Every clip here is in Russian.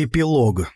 Эпилог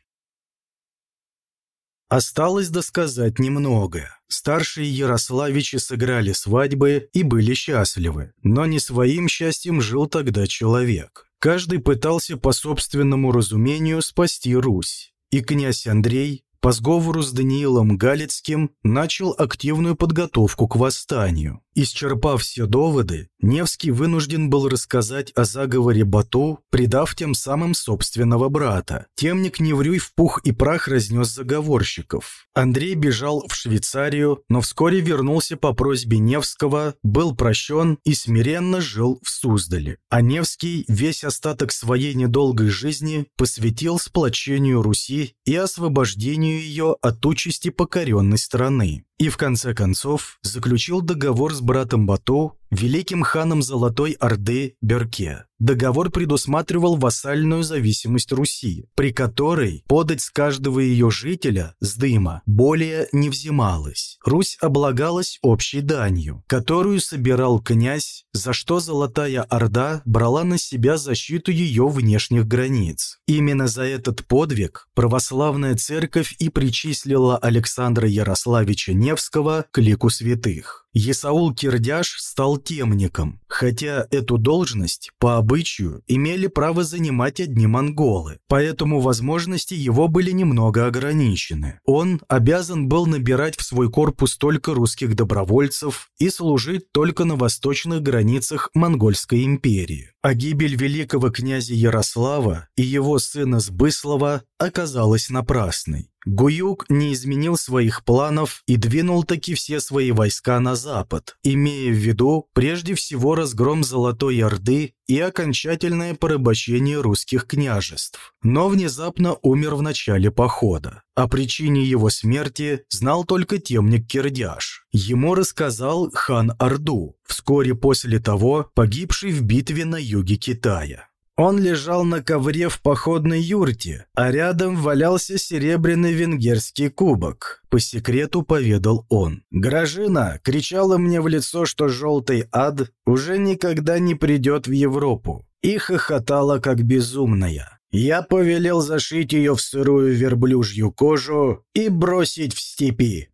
Осталось досказать немного. Старшие Ярославичи сыграли свадьбы и были счастливы, но не своим счастьем жил тогда человек. Каждый пытался по собственному разумению спасти Русь. И князь Андрей, по сговору с Даниилом Галицким начал активную подготовку к восстанию. Исчерпав все доводы, Невский вынужден был рассказать о заговоре Бату, предав тем самым собственного брата. Темник Неврюй в пух и прах разнес заговорщиков. Андрей бежал в Швейцарию, но вскоре вернулся по просьбе Невского, был прощен и смиренно жил в Суздале. А Невский весь остаток своей недолгой жизни посвятил сплочению Руси и освобождению ее от участи покоренной страны и в конце концов заключил договор с братом Бато, великим ханом Золотой Орды Берке. Договор предусматривал вассальную зависимость Руси, при которой подать с каждого ее жителя с дыма более не взималось. Русь облагалась общей данью, которую собирал князь, за что Золотая Орда брала на себя защиту ее внешних границ. Именно за этот подвиг православная церковь и причислила Александра Ярославича Невского к лику святых. Есаул Кирдяш стал темником, хотя эту должность, по обычаю, имели право занимать одни монголы, поэтому возможности его были немного ограничены. Он обязан был набирать в свой корпус только русских добровольцев и служить только на восточных границах Монгольской империи. А гибель великого князя Ярослава и его сына Сбыслова оказалась напрасной. Гуюк не изменил своих планов и двинул таки все свои войска на запад, имея в виду прежде всего разгром Золотой Орды и окончательное порабощение русских княжеств. Но внезапно умер в начале похода. О причине его смерти знал только темник Кирдяш. Ему рассказал хан Орду, вскоре после того погибший в битве на юге Китая. Он лежал на ковре в походной юрте, а рядом валялся серебряный венгерский кубок. По секрету поведал он. Гражина кричала мне в лицо, что желтый ад уже никогда не придет в Европу. И хохотала, как безумная. Я повелел зашить ее в сырую верблюжью кожу и бросить в степи.